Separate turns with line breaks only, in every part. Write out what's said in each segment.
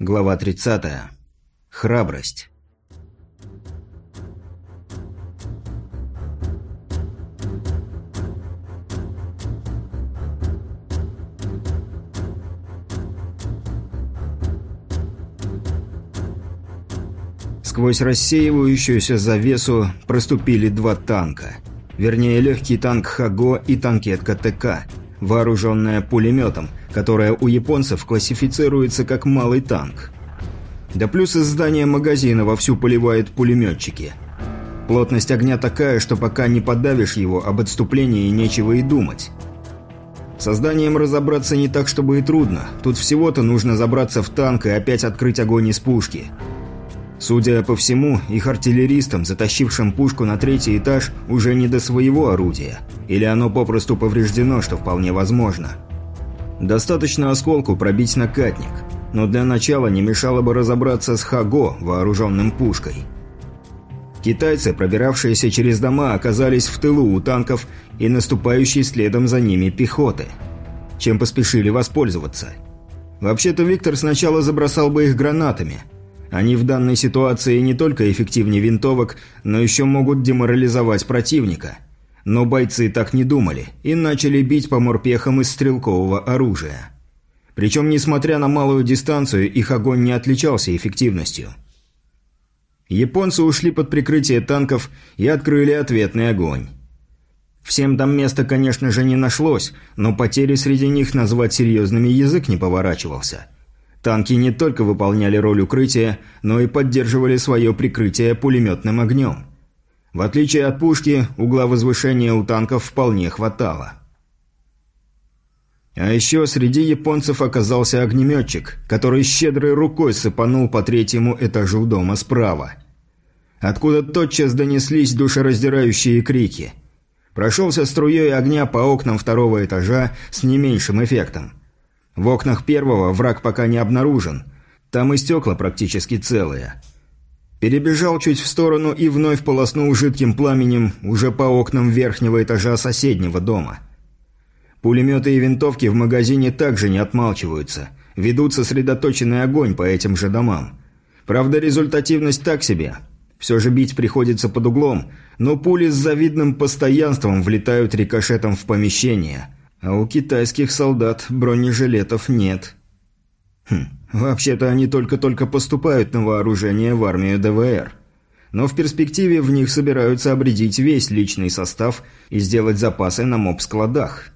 Глава 30. Храбрость. Сквозь рассеивающуюся завесу проступили два танка. Вернее, легкий танк «Хаго» и танкетка ТК, вооруженная пулеметом, которая у японцев классифицируется как малый танк. Да плюс из здания магазина вовсю поливают пулеметчики. Плотность огня такая, что пока не подавишь его, об отступлении нечего и думать. Со зданием разобраться не так, чтобы и трудно. Тут всего-то нужно забраться в танк и опять открыть огонь из пушки. Судя по всему, их артиллеристам, затащившим пушку на третий этаж, уже не до своего орудия. Или оно попросту повреждено, что вполне возможно. Достаточно осколку пробить накатник, но для начала не мешало бы разобраться с Хаго, вооруженным пушкой. Китайцы, пробиравшиеся через дома, оказались в тылу у танков и наступающей следом за ними пехоты, чем поспешили воспользоваться. Вообще-то Виктор сначала забросал бы их гранатами. Они в данной ситуации не только эффективнее винтовок, но еще могут деморализовать противника – но бойцы так не думали и начали бить по морпехам из стрелкового оружия. Причем, несмотря на малую дистанцию, их огонь не отличался эффективностью. Японцы ушли под прикрытие танков и открыли ответный огонь. Всем там места, конечно же, не нашлось, но потери среди них назвать серьезными язык не поворачивался. Танки не только выполняли роль укрытия, но и поддерживали свое прикрытие пулеметным огнем. В отличие от пушки, угла возвышения у танков вполне хватало. А еще среди японцев оказался огнеметчик, который щедрой рукой сыпанул по третьему этажу дома справа. Откуда тотчас донеслись душераздирающие крики. Прошелся струей огня по окнам второго этажа с не меньшим эффектом. В окнах первого враг пока не обнаружен. Там и стекла практически целые. Перебежал чуть в сторону и вновь полоснул жидким пламенем уже по окнам верхнего этажа соседнего дома. Пулеметы и винтовки в магазине также не отмалчиваются. Ведут сосредоточенный огонь по этим же домам. Правда, результативность так себе. Все же бить приходится под углом, но пули с завидным постоянством влетают рикошетом в помещение. А у китайских солдат бронежилетов нет. Хм, вообще-то они только-только поступают на вооружение в армию ДВР. Но в перспективе в них собираются обредить весь личный состав и сделать запасы на моб-складах.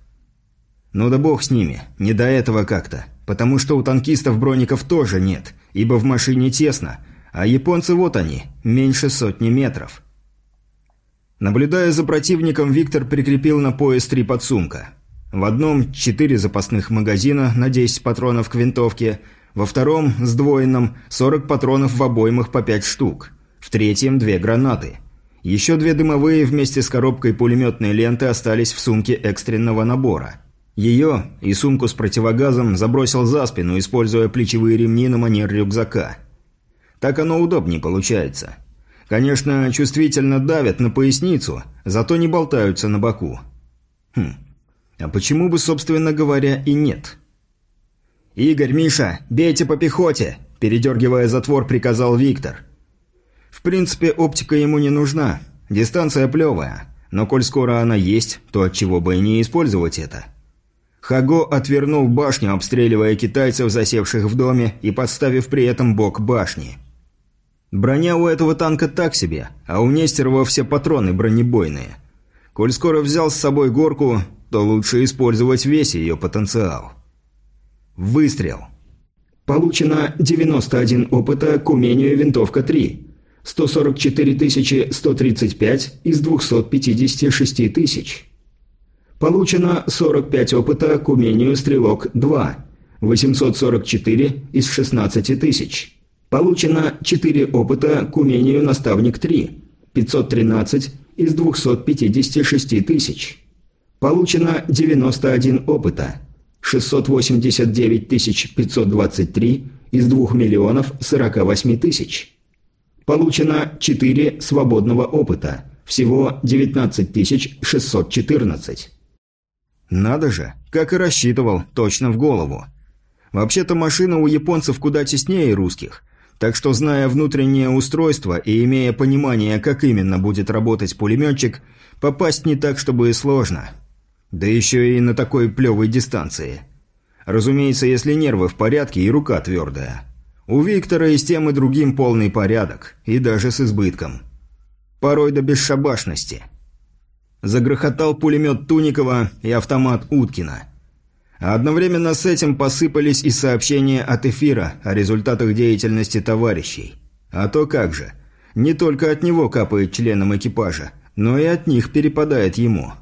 Ну да бог с ними, не до этого как-то. Потому что у танкистов броников тоже нет, ибо в машине тесно, а японцы вот они, меньше сотни метров. Наблюдая за противником, Виктор прикрепил на пояс три подсумка – в одном четыре запасных магазина на 10 патронов к винтовке, во втором, сдвоенном, 40 патронов в обоймах по 5 штук, в третьем две гранаты. Еще две дымовые вместе с коробкой пулеметной ленты остались в сумке экстренного набора. Ее и сумку с противогазом забросил за спину, используя плечевые ремни на манер рюкзака. Так оно удобнее получается. Конечно, чувствительно давят на поясницу, зато не болтаются на боку. Хм, а почему бы, собственно говоря, и нет? «Игорь, Миша, бейте по пехоте!» – передергивая затвор, приказал Виктор. В принципе, оптика ему не нужна. Дистанция плевая. Но коль скоро она есть, то отчего бы и не использовать это? Хаго отвернул башню, обстреливая китайцев, засевших в доме, и подставив при этом бок башни. Броня у этого танка так себе, а у Нестерова все патроны бронебойные. Коль скоро взял с собой горку, то лучше использовать весь ее потенциал. Выстрел. Получено 91 опыта к умению винтовка 3. 144 135 из 256 тысяч. Получено 45 опыта к умению стрелок 2. 844 из 16 тысяч. Получено 4 опыта к умению наставник 3. 513 из 256 тысяч. Получено 91 опыта. 689 523 из 2 миллионов 48 тысяч. Получено 4 свободного опыта. Всего 19 614. Надо же, как и рассчитывал, точно в голову. Вообще-то машина у японцев куда теснее русских, так что, зная внутреннее устройство и имея понимание, как именно будет работать пулеметчик, попасть не так, чтобы и сложно. Да еще и на такой плевой дистанции. Разумеется, если нервы в порядке и рука твердая. У Виктора и с тем и другим полный порядок, и даже с избытком. Порой до бесшабашности. Загрохотал пулемет Туникова и автомат Уткина – а одновременно с этим посыпались и сообщения от эфира о результатах деятельности товарищей. А то как же. Не только от него капает членам экипажа, но и от них перепадает ему.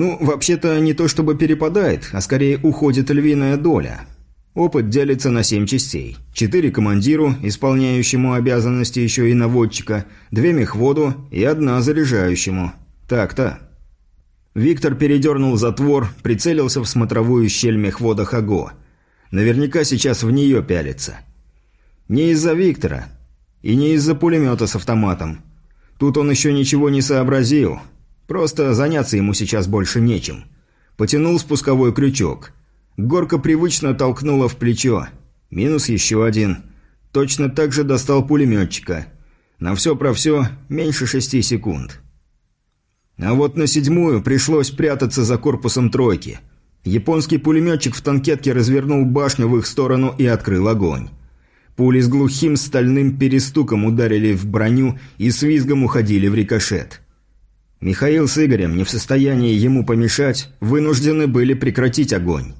Ну, вообще-то не то чтобы перепадает, а скорее уходит львиная доля. Опыт делится на семь частей. Четыре командиру, исполняющему обязанности еще и наводчика, две мехводу и одна заряжающему. Так-то. Виктор передернул затвор, прицелился в смотровую щель мехвода Хаго. Наверняка сейчас в нее пялится. Не из-за Виктора. И не из-за пулемета с автоматом. Тут он еще ничего не сообразил. Просто заняться ему сейчас больше нечем. Потянул спусковой крючок. Горка привычно толкнула в плечо. Минус еще один. Точно так же достал пулеметчика. На все про все меньше шести секунд. А вот на седьмую пришлось прятаться за корпусом тройки. Японский пулеметчик в танкетке развернул башню в их сторону и открыл огонь. Пули с глухим стальным перестуком ударили в броню и с визгом уходили в рикошет. Михаил с Игорем, не в состоянии ему помешать, вынуждены были прекратить огонь.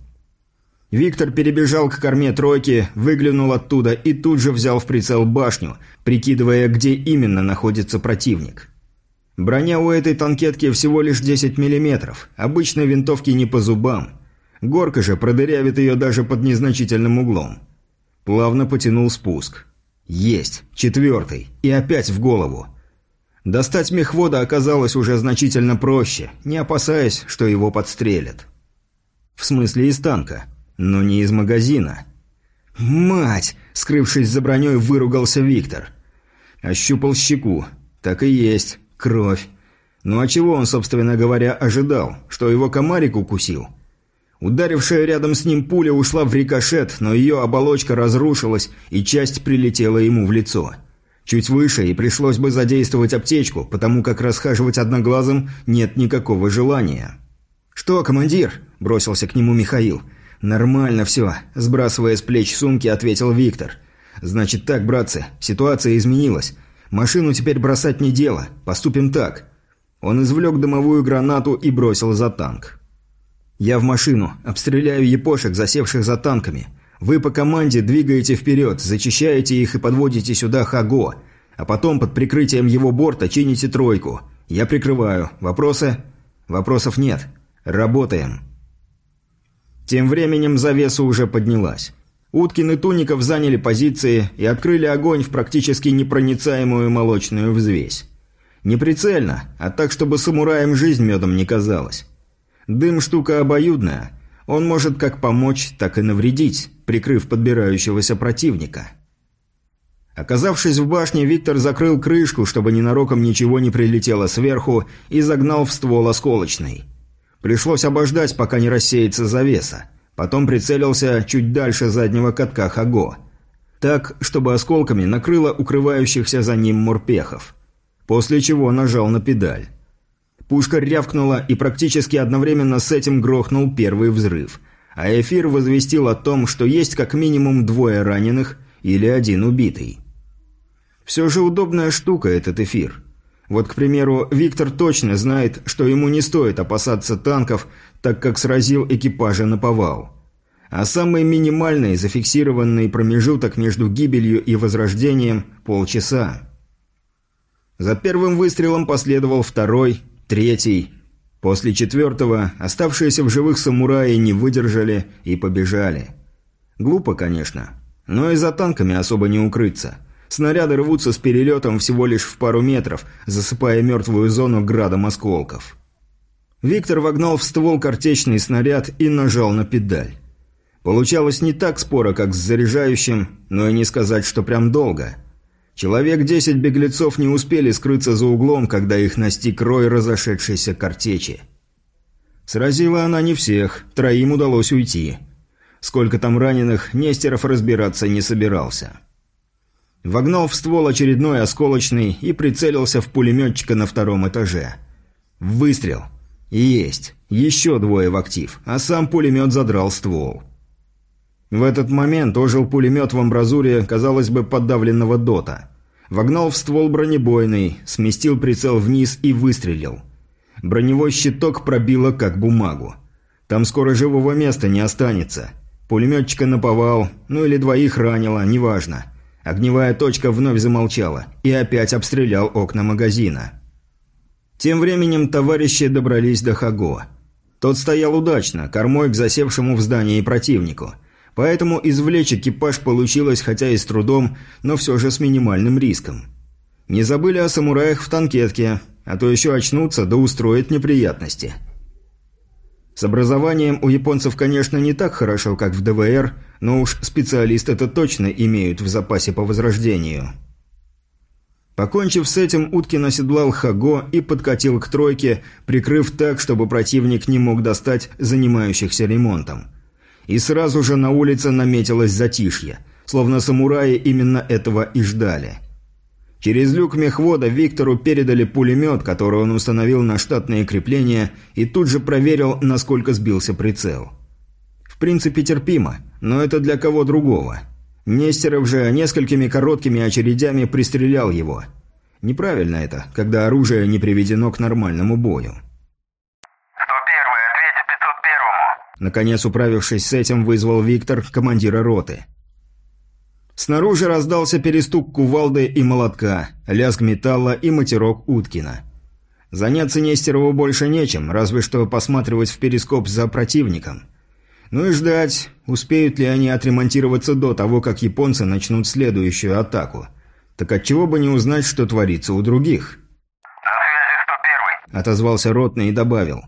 Виктор перебежал к корме тройки, выглянул оттуда и тут же взял в прицел башню, прикидывая, где именно находится противник. Броня у этой танкетки всего лишь 10 мм, обычной винтовки не по зубам. Горка же продырявит ее даже под незначительным углом. Плавно потянул спуск. Есть, четвертый, и опять в голову. Достать мехвода оказалось уже значительно проще, не опасаясь, что его подстрелят. В смысле из танка, но не из магазина. «Мать!» – скрывшись за броней, выругался Виктор. Ощупал щеку. Так и есть. Кровь. Ну а чего он, собственно говоря, ожидал? Что его комарик укусил? Ударившая рядом с ним пуля ушла в рикошет, но ее оболочка разрушилась, и часть прилетела ему в лицо. Чуть выше, и пришлось бы задействовать аптечку, потому как расхаживать одноглазым нет никакого желания. «Что, командир?» – бросился к нему Михаил. «Нормально все», – сбрасывая с плеч сумки, ответил Виктор. «Значит так, братцы, ситуация изменилась. Машину теперь бросать не дело. Поступим так». Он извлек дымовую гранату и бросил за танк. «Я в машину. Обстреляю епошек, засевших за танками. Вы по команде двигаете вперед, зачищаете их и подводите сюда Хаго. А потом под прикрытием его борта чините тройку. Я прикрываю. Вопросы?» «Вопросов нет. Работаем». Тем временем завеса уже поднялась. Уткин и Туников заняли позиции и открыли огонь в практически непроницаемую молочную взвесь. Не прицельно, а так, чтобы самураям жизнь медом не казалась. Дым штука обоюдная. Он может как помочь, так и навредить, прикрыв подбирающегося противника. Оказавшись в башне, Виктор закрыл крышку, чтобы ненароком ничего не прилетело сверху, и загнал в ствол осколочный. Пришлось обождать, пока не рассеется завеса. Потом прицелился чуть дальше заднего катка Хаго. Так, чтобы осколками накрыло укрывающихся за ним морпехов. После чего нажал на педаль. Пушка рявкнула, и практически одновременно с этим грохнул первый взрыв. А эфир возвестил о том, что есть как минимум двое раненых или один убитый. Все же удобная штука этот эфир. Вот, к примеру, Виктор точно знает, что ему не стоит опасаться танков, так как сразил экипажа на повал. А самый минимальный зафиксированный промежуток между гибелью и возрождением – полчаса. За первым выстрелом последовал второй, третий. После четвертого оставшиеся в живых самураи не выдержали и побежали. Глупо, конечно, но и за танками особо не укрыться. Снаряды рвутся с перелетом всего лишь в пару метров, засыпая мертвую зону градом осколков. Виктор вогнал в ствол картечный снаряд и нажал на педаль. Получалось не так споро, как с заряжающим, но и не сказать, что прям долго. Человек десять беглецов не успели скрыться за углом, когда их настиг рой разошедшейся картечи. Сразила она не всех, троим удалось уйти. Сколько там раненых, Нестеров разбираться не собирался. Вогнал в ствол очередной осколочный и прицелился в пулеметчика на втором этаже. Выстрел. Есть. Еще двое в актив, а сам пулемет задрал ствол. В этот момент ожил пулемет в амбразуре, казалось бы, подавленного дота. Вогнал в ствол бронебойный, сместил прицел вниз и выстрелил. Броневой щиток пробило как бумагу. Там скоро живого места не останется. Пулеметчика наповал, ну или двоих ранило, неважно. Огневая точка вновь замолчала и опять обстрелял окна магазина. Тем временем товарищи добрались до Хаго. Тот стоял удачно, кормой к засевшему в здании противнику. Поэтому извлечь экипаж получилось хотя и с трудом, но все же с минимальным риском. Не забыли о самураях в танкетке, а то еще очнутся да устроят неприятности. С образованием у японцев, конечно, не так хорошо, как в ДВР, но уж специалисты это точно имеют в запасе по возрождению. Покончив с этим, Уткин оседлал Хаго и подкатил к тройке, прикрыв так, чтобы противник не мог достать занимающихся ремонтом. И сразу же на улице наметилось затишье, словно самураи именно этого и ждали – Через люк мехвода Виктору передали пулемет, который он установил на штатные крепления, и тут же проверил, насколько сбился прицел. В принципе, терпимо, но это для кого другого. Нестеров же несколькими короткими очередями пристрелял его. Неправильно это, когда оружие не приведено к нормальному бою. Наконец, управившись с этим, вызвал Виктор командира роты. Снаружи раздался перестук кувалды и молотка, лязг металла и матерок Уткина. Заняться Нестерову больше нечем, разве что посматривать в перископ за противником. Ну и ждать, успеют ли они отремонтироваться до того, как японцы начнут следующую атаку. Так отчего бы не узнать, что творится у других?
На связи 101
Отозвался Ротный и добавил.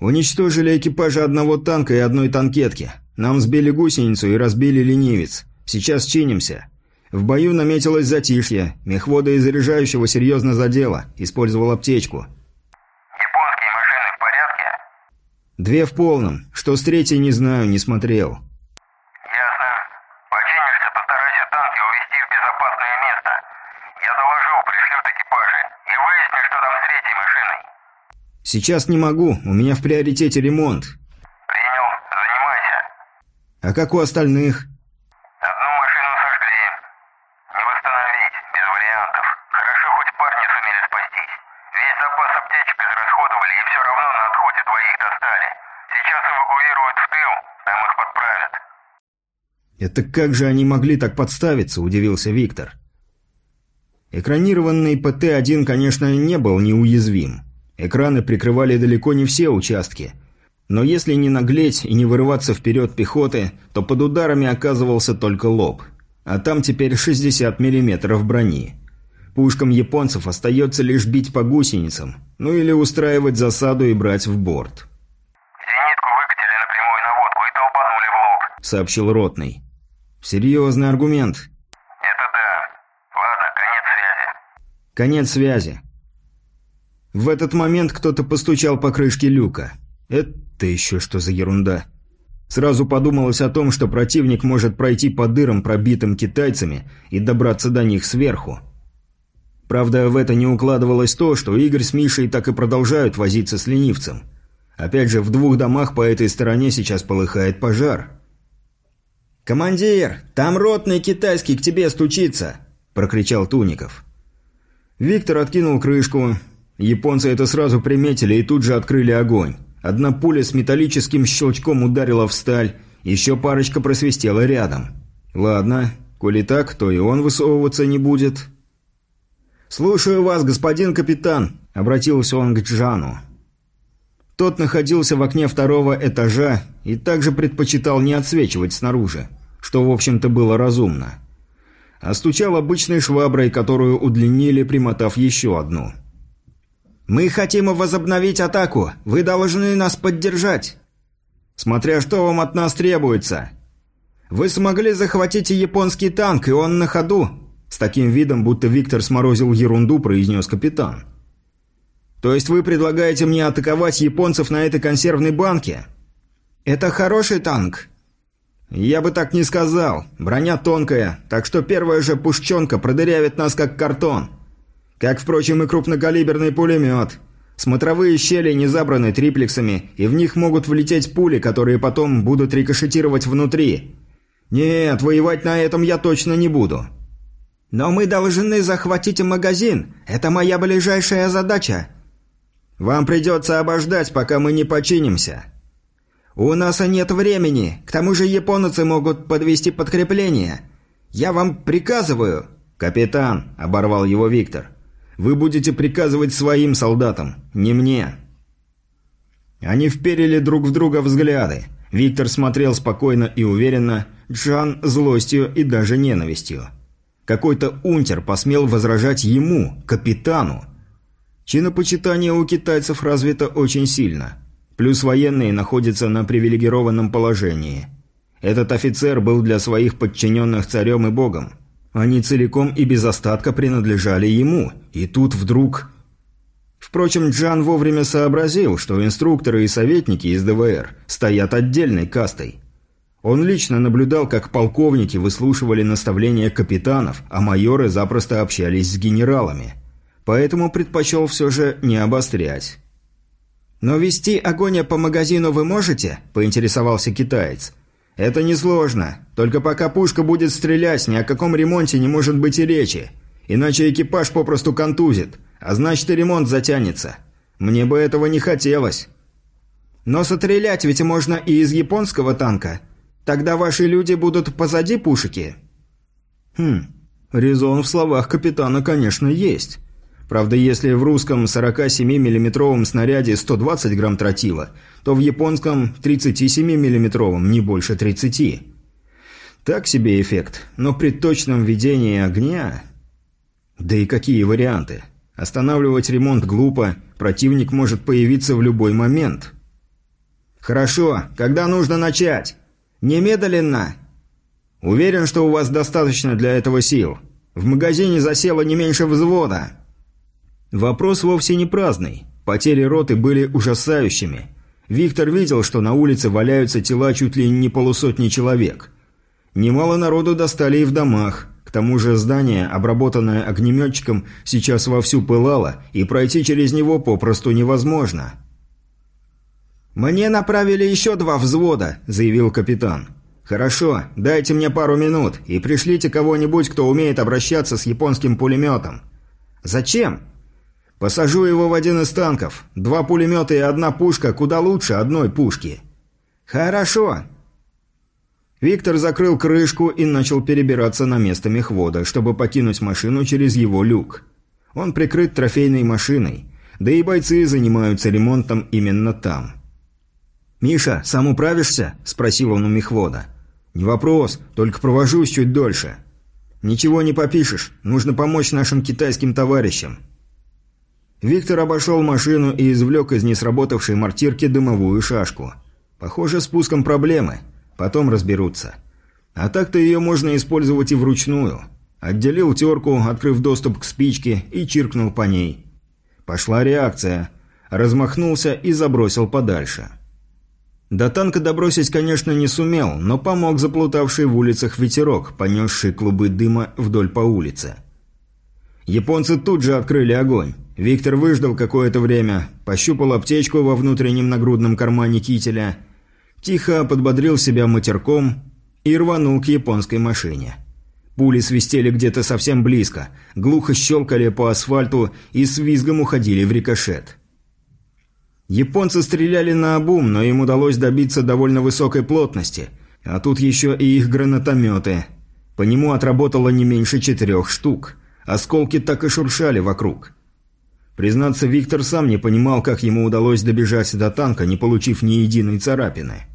Уничтожили экипажи одного танка и одной танкетки. Нам сбили гусеницу и разбили ленивец. Сейчас чинимся. В бою наметилось затишье. Мехвода из заряжающего серьезно задело. Использовал аптечку.
Японские машины в порядке?
Две в полном. Что с третьей, не знаю, не смотрел.
Ясно. Починишься, постарайся танки увезти в безопасное место. Я доложу, пришлют экипажи. И выясни, что там с третьей машиной.
Сейчас не могу, у меня в приоритете ремонт.
Принял, занимайся.
А как у остальных?
Одну машину сожгли. Не восстановить, без вариантов. Хорошо, хоть парни сумели спастись. Весь запас аптечек израсходовали и все равно на отходе двоих достали. Сейчас эвакуируют в тыл, там их подправят.
Это как же они могли так подставиться, удивился Виктор. Экранированный ПТ-1, конечно, не был неуязвим. Экраны прикрывали далеко не все участки. Но если не наглеть и не вырываться вперед пехоты, то под ударами оказывался только лоб. А там теперь 60 мм брони. Пушкам японцев остается лишь бить по гусеницам, ну или устраивать засаду и брать в борт.
Зенитку выкатили напрямую наводку и толпанули в лоб.
Сообщил Ротный. Серьезный аргумент.
Это да. Ладно, конец связи.
Конец связи. В этот момент кто-то постучал по крышке люка. Это еще что за ерунда? Сразу подумалось о том, что противник может пройти по дырам, пробитым китайцами, и добраться до них сверху. Правда, в это не укладывалось то, что Игорь с Мишей так и продолжают возиться с ленивцем. Опять же, в двух домах по этой стороне сейчас полыхает пожар. «Командир, там ротный китайский к тебе стучится!» – прокричал Туников. Виктор откинул крышку, Японцы это сразу приметили и тут же открыли огонь. Одна пуля с металлическим щелчком ударила в сталь, еще парочка просвистела рядом. Ладно, коли так, то и он высовываться не будет. «Слушаю вас, господин капитан», — обратился он к Джану. Тот находился в окне второго этажа и также предпочитал не отсвечивать снаружи, что, в общем-то, было разумно. А стучал обычной шваброй, которую удлинили, примотав еще одну — «Мы хотим возобновить атаку. Вы должны нас поддержать». «Смотря что вам от нас требуется». «Вы смогли захватить японский танк, и он на ходу». С таким видом, будто Виктор сморозил ерунду, произнес капитан. То есть вы предлагаете мне атаковать японцев на этой консервной банке? Это хороший танк. Я бы так не сказал. Броня тонкая, так что первая же пушченка продырявит нас как картон. Как, впрочем, и крупнокалиберный пулемет. Смотровые щели не забраны триплексами, и в них могут влететь пули, которые потом будут рикошетировать внутри. Нет, воевать на этом я точно не буду. Но мы должны захватить магазин. Это моя ближайшая задача. Вам придется обождать, пока мы не починимся. У нас нет времени. К тому же японцы могут подвести подкрепление. Я вам приказываю. Капитан, оборвал его Виктор. Вы будете приказывать своим солдатам, не мне. Они вперили друг в друга взгляды. Виктор смотрел спокойно и уверенно, Джан злостью и даже ненавистью. Какой-то унтер посмел возражать ему, капитану. Чинопочитание у китайцев развито очень сильно. Плюс военные находятся на привилегированном положении. Этот офицер был для своих подчиненных царем и богом. Они целиком и без остатка принадлежали ему, и тут вдруг... Впрочем, Джан вовремя сообразил, что инструкторы и советники из ДВР стоят отдельной кастой. Он лично наблюдал, как полковники выслушивали наставления капитанов, а майоры запросто общались с генералами. Поэтому предпочел все же не обострять. «Но вести огонь по магазину вы можете?» – поинтересовался китаец. «Это несложно. Только пока пушка будет стрелять, ни о каком ремонте не может быть и речи. Иначе экипаж попросту контузит, а значит и ремонт затянется. Мне бы этого не хотелось». «Но стрелять ведь можно и из японского танка. Тогда ваши люди будут позади пушки?» «Хм, резон в словах капитана, конечно, есть». Правда, если в русском 47 миллиметровом снаряде 120 грамм тротила, то в японском 37 миллиметровом не больше 30. Так себе эффект, но при точном ведении огня... Да и какие варианты? Останавливать ремонт глупо, противник может появиться в любой момент. «Хорошо, когда нужно начать?» «Немедленно!» «Уверен, что у вас достаточно для этого сил. В магазине засело не меньше взвода». Вопрос вовсе не праздный. Потери роты были ужасающими. Виктор видел, что на улице валяются тела чуть ли не полусотни человек. Немало народу достали и в домах. К тому же здание, обработанное огнеметчиком, сейчас вовсю пылало, и пройти через него попросту невозможно. «Мне направили еще два взвода», – заявил капитан. «Хорошо, дайте мне пару минут и пришлите кого-нибудь, кто умеет обращаться с японским пулеметом». «Зачем?» Посажу его в один из танков. Два пулемета и одна пушка куда лучше одной пушки. Хорошо. Виктор закрыл крышку и начал перебираться на место мехвода, чтобы покинуть машину через его люк. Он прикрыт трофейной машиной, да и бойцы занимаются ремонтом именно там. «Миша, сам управишься?» – спросил он у мехвода. «Не вопрос, только провожусь чуть дольше». «Ничего не попишешь, нужно помочь нашим китайским товарищам». Виктор обошел машину и извлек из несработавшей мортирки дымовую шашку. Похоже, спуском проблемы. Потом разберутся. А так-то ее можно использовать и вручную. Отделил терку, открыв доступ к спичке, и чиркнул по ней. Пошла реакция. Размахнулся и забросил подальше. До танка добросить, конечно, не сумел, но помог заплутавший в улицах ветерок, понесший клубы дыма вдоль по улице. Японцы тут же открыли огонь. Виктор выждал какое-то время, пощупал аптечку во внутреннем нагрудном кармане кителя, тихо подбодрил себя матерком и рванул к японской машине. Пули свистели где-то совсем близко, глухо щелкали по асфальту и с визгом уходили в рикошет. Японцы стреляли на обум, но им удалось добиться довольно высокой плотности, а тут еще и их гранатометы. По нему отработало не меньше четырех штук. Осколки так и шуршали вокруг. Признаться, Виктор сам не понимал, как ему удалось добежать до танка, не получив ни единой царапины.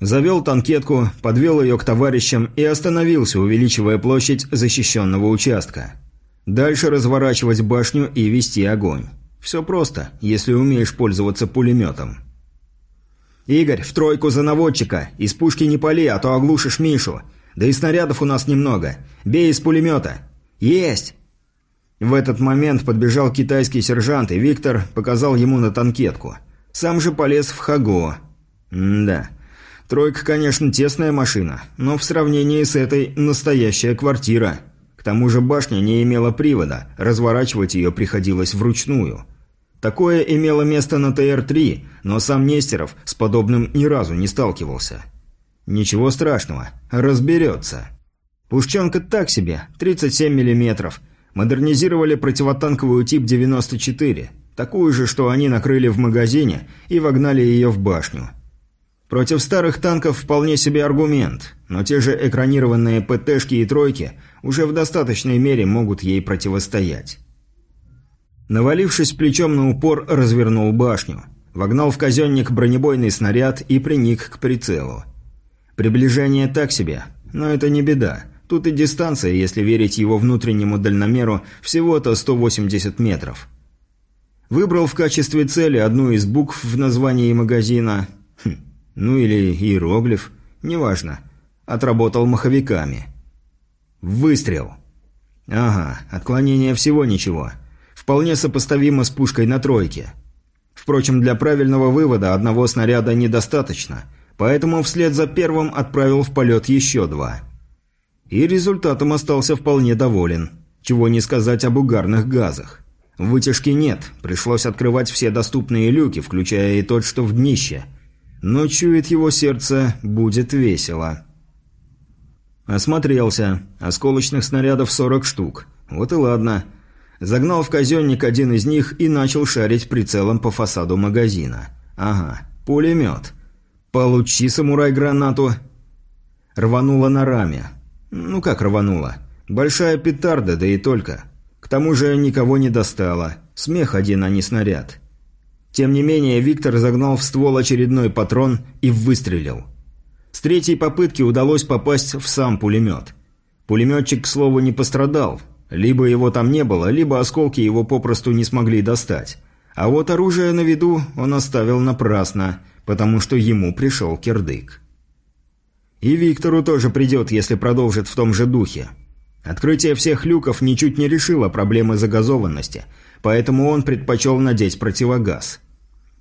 Завел танкетку, подвел ее к товарищам и остановился, увеличивая площадь защищенного участка. Дальше разворачивать башню и вести огонь. Все просто, если умеешь пользоваться пулеметом. «Игорь, в тройку за наводчика! Из пушки не пали, а то оглушишь Мишу! Да и снарядов у нас немного! Бей из пулемета!» «Есть!» В этот момент подбежал китайский сержант, и Виктор показал ему на танкетку. Сам же полез в Хаго. М да. Тройка, конечно, тесная машина, но в сравнении с этой настоящая квартира. К тому же башня не имела привода, разворачивать ее приходилось вручную. Такое имело место на ТР-3, но сам Нестеров с подобным ни разу не сталкивался. Ничего страшного, разберется. Пушченка так себе, 37 миллиметров. Модернизировали противотанковую тип 94, такую же, что они накрыли в магазине и вогнали ее в башню. Против старых танков вполне себе аргумент, но те же экранированные ПТшки и тройки уже в достаточной мере могут ей противостоять. Навалившись плечом на упор, развернул башню. Вогнал в казенник бронебойный снаряд и приник к прицелу. Приближение так себе, но это не беда. Тут и дистанция, если верить его внутреннему дальномеру, всего-то 180 метров. Выбрал в качестве цели одну из букв в названии магазина. Хм, ну или иероглиф, неважно. Отработал маховиками. Выстрел. Ага, отклонение всего ничего. Вполне сопоставимо с пушкой на тройке. Впрочем, для правильного вывода одного снаряда недостаточно, поэтому вслед за первым отправил в полет еще два. И результатом остался вполне доволен. Чего не сказать об угарных газах. Вытяжки нет, пришлось открывать все доступные люки, включая и тот, что в днище. Но чует его сердце, будет весело. Осмотрелся. Осколочных снарядов 40 штук. Вот и ладно. Загнал в казенник один из них и начал шарить прицелом по фасаду магазина. Ага, пулемет. Получи, самурай, гранату. Рвануло на раме. Ну как рвануло? Большая петарда, да и только. К тому же никого не достало. Смех один, а не снаряд. Тем не менее, Виктор загнал в ствол очередной патрон и выстрелил. С третьей попытки удалось попасть в сам пулемет. Пулеметчик, к слову, не пострадал. Либо его там не было, либо осколки его попросту не смогли достать. А вот оружие на виду он оставил напрасно, потому что ему пришел кирдык. И Виктору тоже придет, если продолжит в том же духе. Открытие всех люков ничуть не решило проблемы загазованности, поэтому он предпочел надеть противогаз.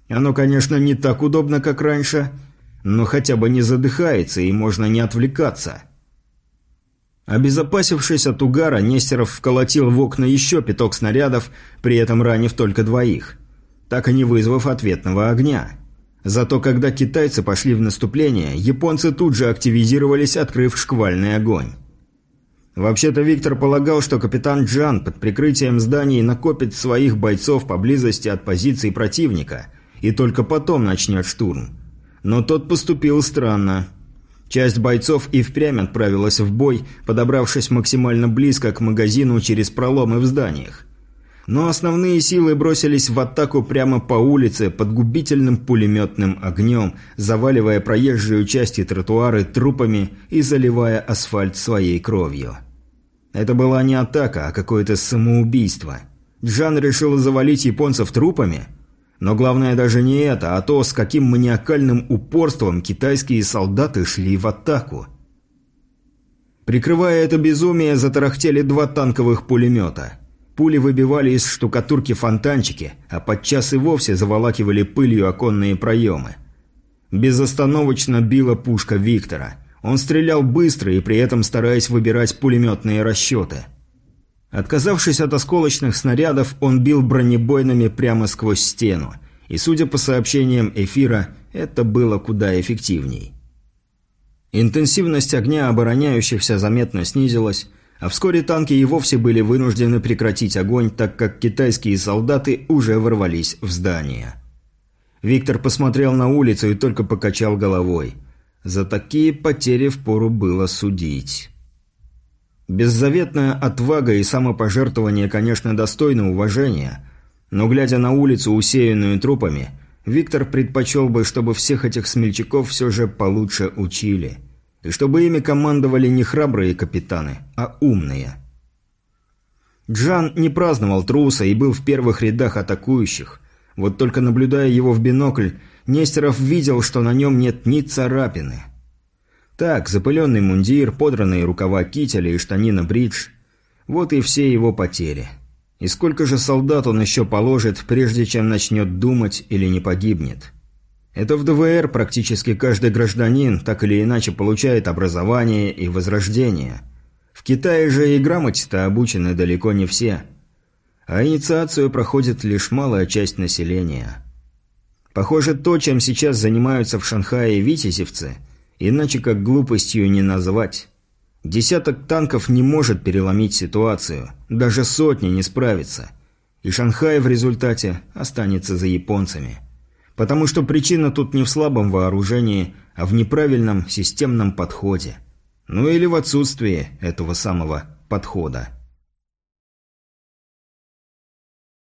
Оно, конечно, не так удобно, как раньше, но хотя бы не задыхается и можно не отвлекаться – Обезопасившись от угара, Нестеров вколотил в окна еще пяток снарядов, при этом ранив только двоих, так и не вызвав ответного огня. Зато когда китайцы пошли в наступление, японцы тут же активизировались, открыв шквальный огонь. Вообще-то Виктор полагал, что капитан Джан под прикрытием зданий накопит своих бойцов поблизости от позиций противника и только потом начнет штурм. Но тот поступил странно – Часть бойцов и впрямь отправилась в бой, подобравшись максимально близко к магазину через проломы в зданиях. Но основные силы бросились в атаку прямо по улице под губительным пулеметным огнем, заваливая проезжую часть тротуары трупами и заливая асфальт своей кровью. Это была не атака, а какое-то самоубийство. Джан решил завалить японцев трупами – но главное даже не это, а то, с каким маниакальным упорством китайские солдаты шли в атаку. Прикрывая это безумие, затарахтели два танковых пулемета. Пули выбивали из штукатурки фонтанчики, а подчас и вовсе заволакивали пылью оконные проемы. Безостановочно била пушка Виктора. Он стрелял быстро и при этом стараясь выбирать пулеметные расчеты – Отказавшись от осколочных снарядов, он бил бронебойными прямо сквозь стену. И, судя по сообщениям эфира, это было куда эффективней. Интенсивность огня обороняющихся заметно снизилась, а вскоре танки и вовсе были вынуждены прекратить огонь, так как китайские солдаты уже ворвались в здание. Виктор посмотрел на улицу и только покачал головой. За такие потери впору было судить. Беззаветная отвага и самопожертвование, конечно, достойны уважения, но, глядя на улицу, усеянную трупами, Виктор предпочел бы, чтобы всех этих смельчаков все же получше учили. И чтобы ими командовали не храбрые капитаны, а умные. Джан не праздновал труса и был в первых рядах атакующих. Вот только наблюдая его в бинокль, Нестеров видел, что на нем нет ни царапины. Так, запыленный мундир, подранные рукава кителя и штанина бридж. Вот и все его потери. И сколько же солдат он еще положит, прежде чем начнет думать или не погибнет? Это в ДВР практически каждый гражданин так или иначе получает образование и возрождение. В Китае же и грамоте-то обучены далеко не все. А инициацию проходит лишь малая часть населения. Похоже, то, чем сейчас занимаются в Шанхае витязевцы, иначе как глупостью не назвать. Десяток танков не может переломить ситуацию, даже сотни не справится. И Шанхай в результате останется за японцами. Потому что причина тут не в слабом вооружении, а в неправильном системном подходе. Ну или в отсутствии этого самого подхода.